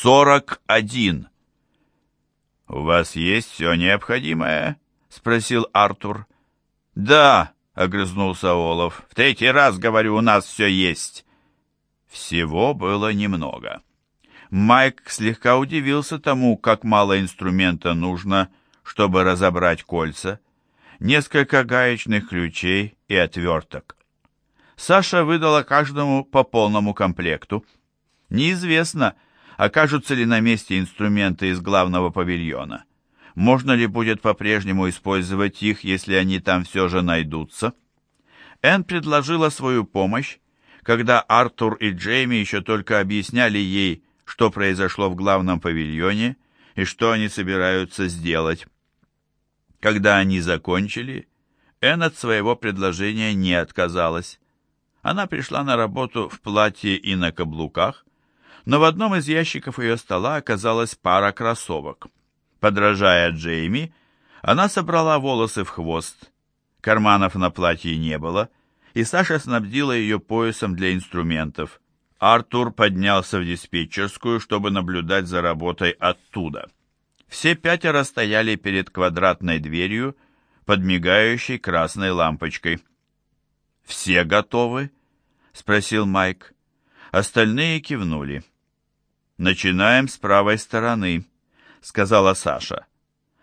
сорок один». «У вас есть все необходимое?» — спросил Артур. «Да», — огрызнулся Олов. «В третий раз, говорю, у нас все есть». Всего было немного. Майк слегка удивился тому, как мало инструмента нужно, чтобы разобрать кольца. Несколько гаечных ключей и отверток. Саша выдала каждому по полному комплекту. Неизвестно, окажутся ли на месте инструменты из главного павильона. Можно ли будет по-прежнему использовать их, если они там все же найдутся? Энн предложила свою помощь, когда Артур и Джейми еще только объясняли ей, что произошло в главном павильоне и что они собираются сделать. Когда они закончили, Энн от своего предложения не отказалась. Она пришла на работу в платье и на каблуках, но в одном из ящиков ее стола оказалась пара кроссовок. Подражая Джейми, она собрала волосы в хвост. Карманов на платье не было, и Саша снабдила ее поясом для инструментов. Артур поднялся в диспетчерскую, чтобы наблюдать за работой оттуда. Все пятеро стояли перед квадратной дверью, под мигающей красной лампочкой. «Все готовы?» — спросил Майк. Остальные кивнули. «Начинаем с правой стороны», — сказала Саша.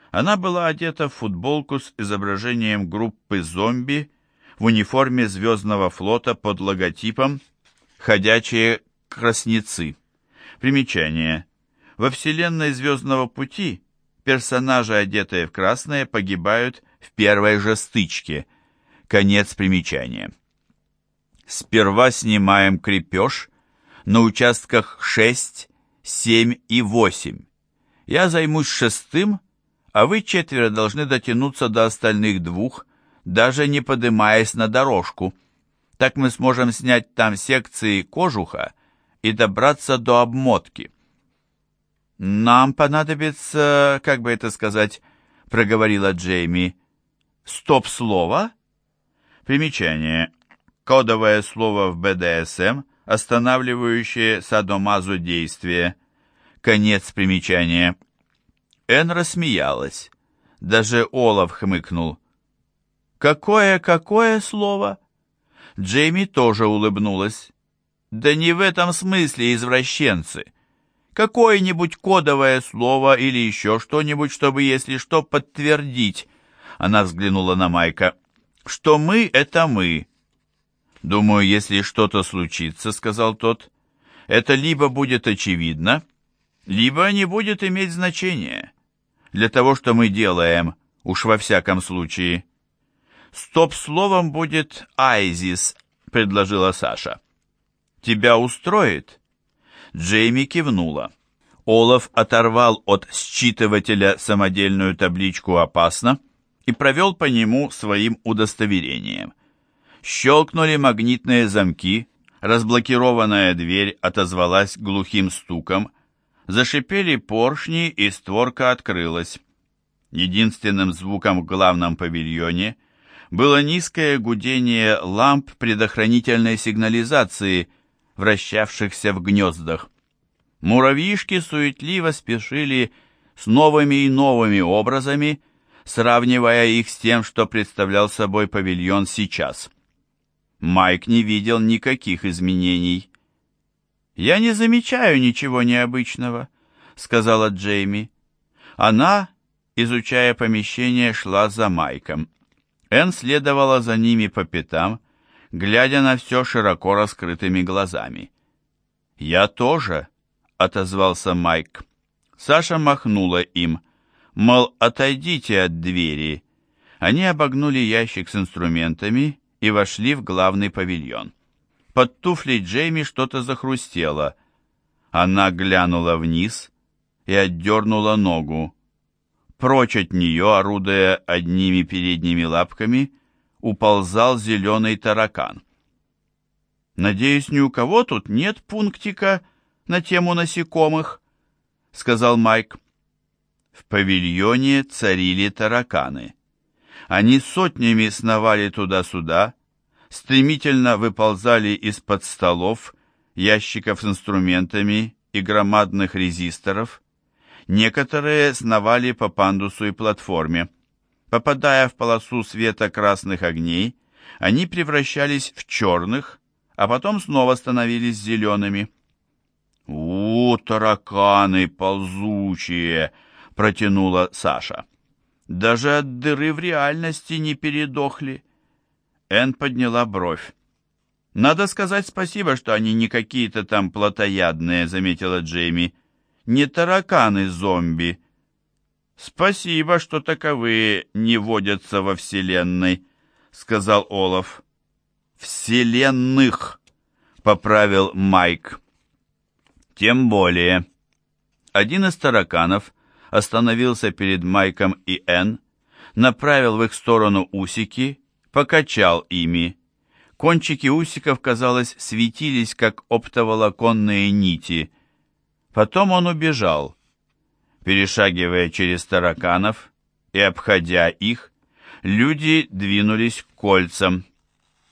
Она была одета в футболку с изображением группы зомби в униформе Звездного флота под логотипом «Ходячие красницы». Примечание. Во вселенной Звездного пути персонажи, одетые в красное, погибают в первой же стычке. Конец примечания. Сперва снимаем крепеж на участках 6 семь и восемь. Я займусь шестым, а вы четверо должны дотянуться до остальных двух, даже не поднимаясь на дорожку. Так мы сможем снять там секции кожуха и добраться до обмотки. Нам понадобится, как бы это сказать, проговорила Джейми. Стоп-слово? Примечание. Кодовое слово в БДСМ – останавливающее садомазу действие. Конец примечания. Эн рассмеялась. Даже Олаф хмыкнул. «Какое-какое слово?» Джейми тоже улыбнулась. «Да не в этом смысле, извращенцы. Какое-нибудь кодовое слово или еще что-нибудь, чтобы, если что, подтвердить». Она взглянула на Майка. «Что мы — это мы, «Думаю, если что-то случится, — сказал тот, — это либо будет очевидно, либо не будет иметь значения. Для того, что мы делаем, уж во всяком случае». «Стоп-словом будет «Айзис», — предложила Саша. «Тебя устроит?» Джейми кивнула. Олаф оторвал от считывателя самодельную табличку «Опасно» и провел по нему своим удостоверением. Щелкнули магнитные замки, разблокированная дверь отозвалась глухим стуком, зашипели поршни, и створка открылась. Единственным звуком в главном павильоне было низкое гудение ламп предохранительной сигнализации, вращавшихся в гнездах. Муравьишки суетливо спешили с новыми и новыми образами, сравнивая их с тем, что представлял собой павильон сейчас. Майк не видел никаких изменений. «Я не замечаю ничего необычного», — сказала Джейми. Она, изучая помещение, шла за Майком. Энн следовала за ними по пятам, глядя на все широко раскрытыми глазами. «Я тоже», — отозвался Майк. Саша махнула им, мол, отойдите от двери. Они обогнули ящик с инструментами и вошли в главный павильон. Под туфлей Джейми что-то захрустело. Она глянула вниз и отдернула ногу. Прочь от нее, орудуя одними передними лапками, уползал зеленый таракан. «Надеюсь, ни у кого тут нет пунктика на тему насекомых», — сказал Майк. В павильоне царили тараканы. Они сотнями сновали туда-сюда, стремительно выползали из-под столов, ящиков с инструментами и громадных резисторов. Некоторые сновали по пандусу и платформе. Попадая в полосу света красных огней, они превращались в черных, а потом снова становились зелеными. «У, тараканы ползучие!» — протянула Саша. «Даже от дыры в реальности не передохли». Энн подняла бровь. «Надо сказать спасибо, что они не какие-то там плотоядные», — заметила Джейми. «Не тараканы-зомби». «Спасибо, что таковые не водятся во Вселенной», — сказал Олаф. «Вселенных», — поправил Майк. «Тем более». Один из тараканов остановился перед Майком и Энн, направил в их сторону усики, покачал ими. Кончики усиков, казалось, светились, как оптоволоконные нити. Потом он убежал. Перешагивая через тараканов и обходя их, люди двинулись к кольцам.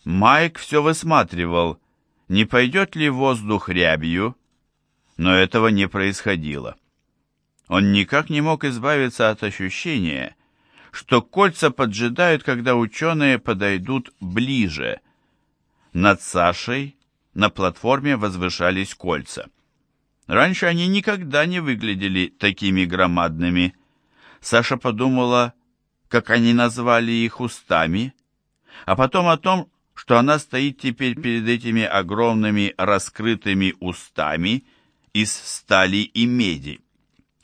Майк все высматривал, не пойдет ли воздух рябью, но этого не происходило. Он никак не мог избавиться от ощущения, что кольца поджидают, когда ученые подойдут ближе. Над Сашей на платформе возвышались кольца. Раньше они никогда не выглядели такими громадными. Саша подумала, как они назвали их устами, а потом о том, что она стоит теперь перед этими огромными раскрытыми устами из стали и меди.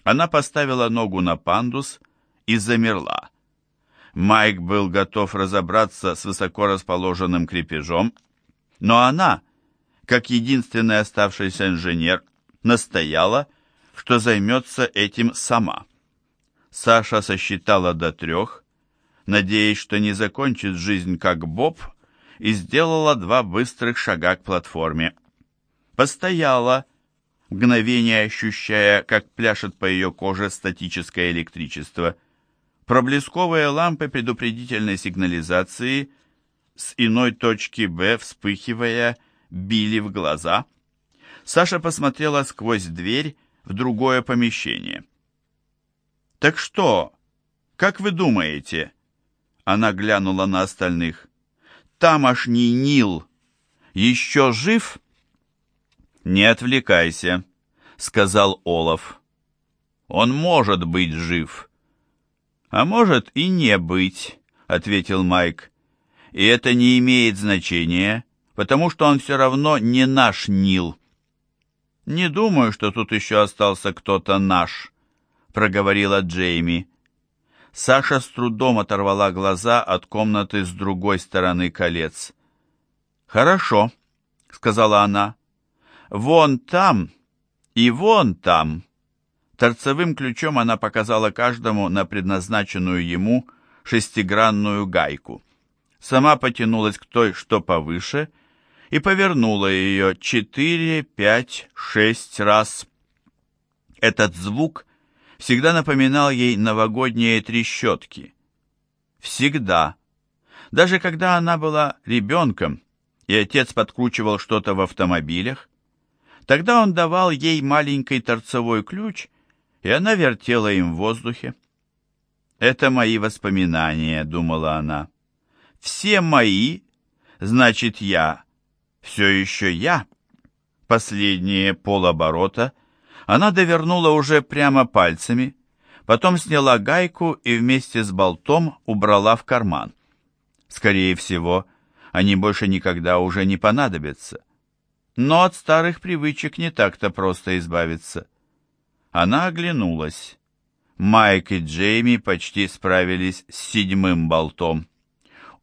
Она поставила ногу на пандус и замерла. Майк был готов разобраться с высоко расположенным крепежом, но она, как единственный оставшийся инженер, настояла, что займется этим сама. Саша сосчитала до трех, надеясь, что не закончит жизнь как Боб, и сделала два быстрых шага к платформе. Постояла, мгновение ощущая, как пляшет по ее коже статическое электричество. Проблесковые лампы предупредительной сигнализации с иной точки Б, вспыхивая, били в глаза. Саша посмотрела сквозь дверь в другое помещение. «Так что? Как вы думаете?» Она глянула на остальных тамошний Нил еще жив?» «Не отвлекайся», — сказал Олаф. «Он может быть жив». «А может и не быть», — ответил Майк. «И это не имеет значения, потому что он все равно не наш Нил». «Не думаю, что тут еще остался кто-то наш», — проговорила Джейми. Саша с трудом оторвала глаза от комнаты с другой стороны колец. «Хорошо», — сказала она. «Вон там и вон там». Торцевым ключом она показала каждому на предназначенную ему шестигранную гайку. Сама потянулась к той, что повыше, и повернула ее четыре, пять, шесть раз. Этот звук всегда напоминал ей новогодние трещотки. Всегда. Даже когда она была ребенком, и отец подкручивал что-то в автомобилях, тогда он давал ей маленький торцевой ключ, и она вертела им в воздухе. «Это мои воспоминания», — думала она. «Все мои, значит, я, все еще я». Последние полоборота — она довернула уже прямо пальцами, потом сняла гайку и вместе с болтом убрала в карман. Скорее всего, они больше никогда уже не понадобятся. Но от старых привычек не так-то просто избавиться. Она оглянулась. Майк и Джейми почти справились с седьмым болтом.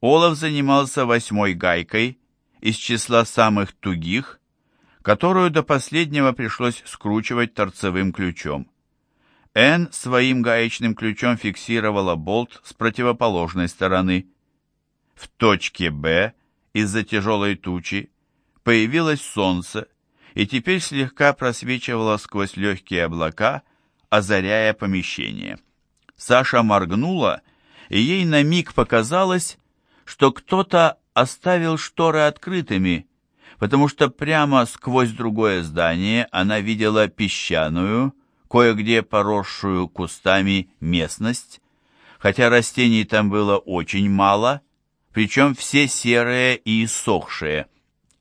Олаф занимался восьмой гайкой из числа самых тугих, которую до последнего пришлось скручивать торцевым ключом. Н своим гаечным ключом фиксировала болт с противоположной стороны. В точке Б из-за тяжелой тучи появилось солнце и теперь слегка просвечивало сквозь легкие облака, озаряя помещение. Саша моргнула, и ей на миг показалось, что кто-то оставил шторы открытыми, потому что прямо сквозь другое здание она видела песчаную, кое-где поросшую кустами местность, хотя растений там было очень мало, причем все серые и иссохшие.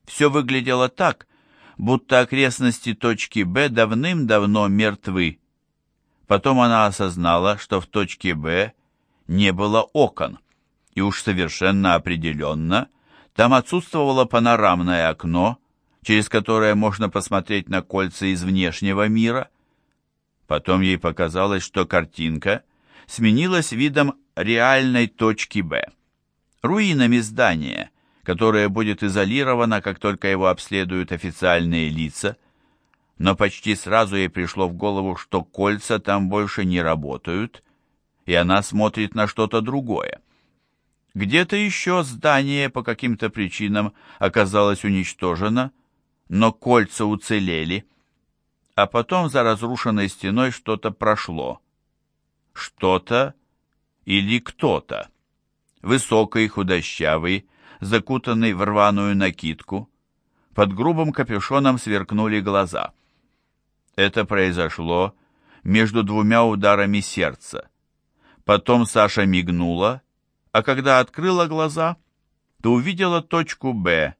Все выглядело так, будто окрестности точки Б давным-давно мертвы. Потом она осознала, что в точке Б не было окон, и уж совершенно определенно там отсутствовало панорамное окно, через которое можно посмотреть на кольца из внешнего мира. Потом ей показалось, что картинка сменилась видом реальной точки Б, руинами здания, которое будет изолировано, как только его обследуют официальные лица, но почти сразу ей пришло в голову, что кольца там больше не работают, и она смотрит на что-то другое. Где-то еще здание по каким-то причинам оказалось уничтожено, но кольца уцелели, а потом за разрушенной стеной что-то прошло. Что-то или кто-то. Высокий, худощавый, закутанный в рваную накидку. Под грубым капюшоном сверкнули глаза. Это произошло между двумя ударами сердца. Потом Саша мигнула, а когда открыла глаза, то увидела точку «Б»,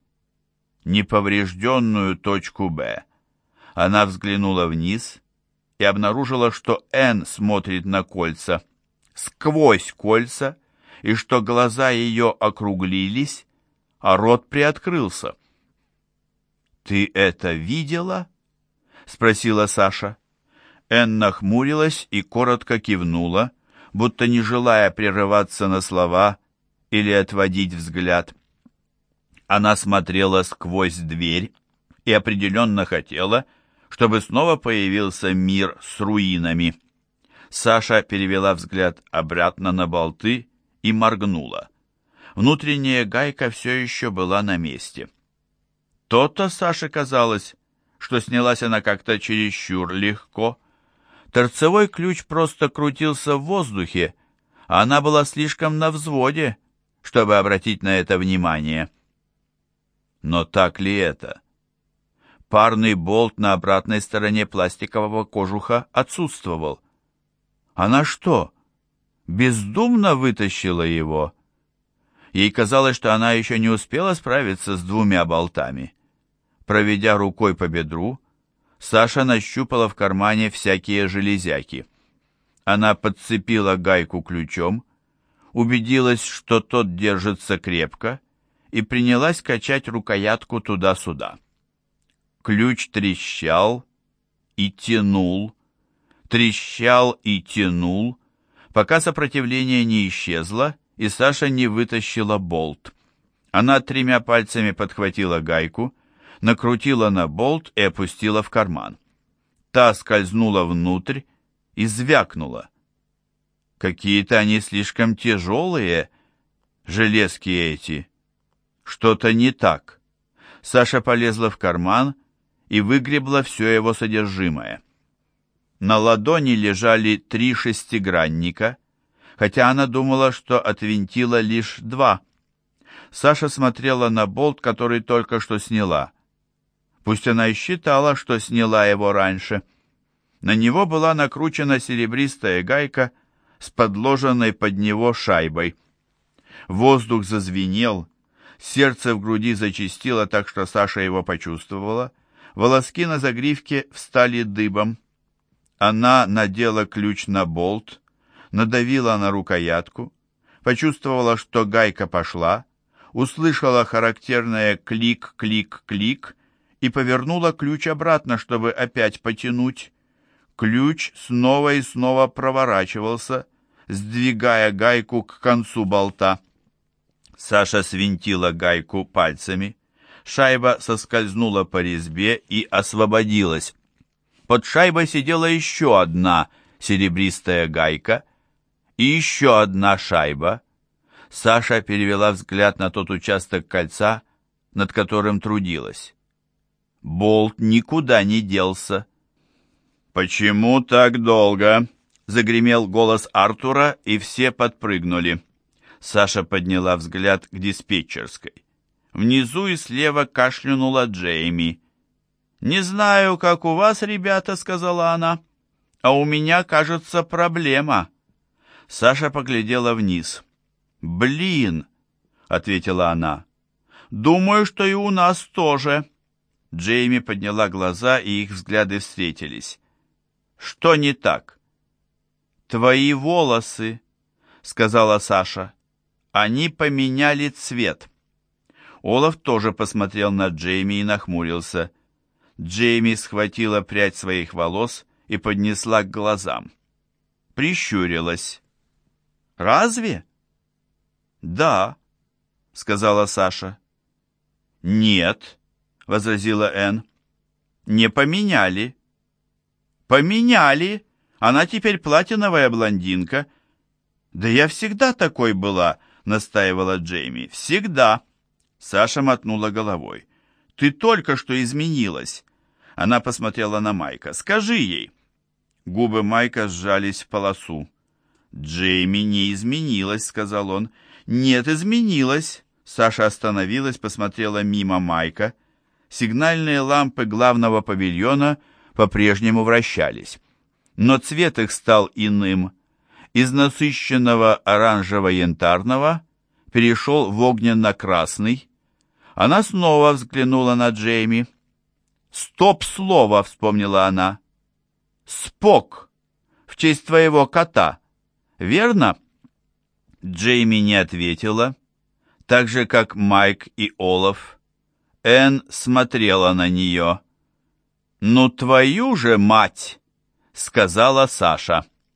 неповрежденную точку «Б». Она взглянула вниз и обнаружила, что Н смотрит на кольца, сквозь кольца, и что глаза ее округлились, а рот приоткрылся. «Ты это видела?» — спросила Саша. Энн нахмурилась и коротко кивнула, будто не желая прерываться на слова или отводить взгляд. Она смотрела сквозь дверь и определенно хотела, чтобы снова появился мир с руинами. Саша перевела взгляд обратно на болты и моргнула. Внутренняя гайка все еще была на месте. То-то Саше казалось, что снялась она как-то чересчур легко. Торцевой ключ просто крутился в воздухе, а она была слишком на взводе, чтобы обратить на это внимание. Но так ли это? Парный болт на обратной стороне пластикового кожуха отсутствовал. Она что, бездумно вытащила его? Ей казалось, что она еще не успела справиться с двумя болтами. Проведя рукой по бедру, Саша нащупала в кармане всякие железяки. Она подцепила гайку ключом, убедилась, что тот держится крепко, и принялась качать рукоятку туда-сюда. Ключ трещал и тянул, трещал и тянул, пока сопротивление не исчезло, и Саша не вытащила болт. Она тремя пальцами подхватила гайку, накрутила на болт и опустила в карман. Та скользнула внутрь и звякнула. Какие-то они слишком тяжелые, железки эти. Что-то не так. Саша полезла в карман и выгребла все его содержимое. На ладони лежали три шестигранника, хотя она думала, что отвинтила лишь два. Саша смотрела на болт, который только что сняла. Пусть она и считала, что сняла его раньше. На него была накручена серебристая гайка с подложенной под него шайбой. Воздух зазвенел, сердце в груди зачастило так, что Саша его почувствовала. Волоски на загривке встали дыбом. Она надела ключ на болт, надавила на рукоятку, почувствовала, что гайка пошла, услышала характерное клик-клик-клик и повернула ключ обратно, чтобы опять потянуть. Ключ снова и снова проворачивался, сдвигая гайку к концу болта. Саша свинтила гайку пальцами. Шайба соскользнула по резьбе и освободилась. Под шайбой сидела еще одна серебристая гайка и еще одна шайба. Саша перевела взгляд на тот участок кольца, над которым трудилась. Болт никуда не делся. «Почему так долго?» — загремел голос Артура, и все подпрыгнули. Саша подняла взгляд к диспетчерской. Внизу и слева кашлянула Джейми. «Не знаю, как у вас, ребята», — сказала она, — «а у меня, кажется, проблема». Саша поглядела вниз. «Блин!» — ответила она. «Думаю, что и у нас тоже». Джейми подняла глаза, и их взгляды встретились. «Что не так?» «Твои волосы», — сказала Саша. «Они поменяли цвет». Олаф тоже посмотрел на Джейми и нахмурился. Джейми схватила прядь своих волос и поднесла к глазам. Прищурилась. «Разве?» «Да», — сказала Саша. «Нет», — возразила Энн. «Не поменяли». «Поменяли. Она теперь платиновая блондинка». «Да я всегда такой была», — настаивала Джейми. «Всегда». Саша мотнула головой. «Ты только что изменилась!» Она посмотрела на Майка. «Скажи ей!» Губы Майка сжались в полосу. «Джейми не изменилась», — сказал он. «Нет, изменилась». Саша остановилась, посмотрела мимо Майка. Сигнальные лампы главного павильона по-прежнему вращались. Но цвет их стал иным. Из насыщенного оранжево-янтарного перешел в огненно-красный, она снова взглянула на Джейми. «Стоп-слово!» — вспомнила она. «Спок! В честь твоего кота, верно?» Джейми не ответила, так же, как Майк и Олаф. Энн смотрела на нее. «Ну, твою же мать!» — сказала Саша.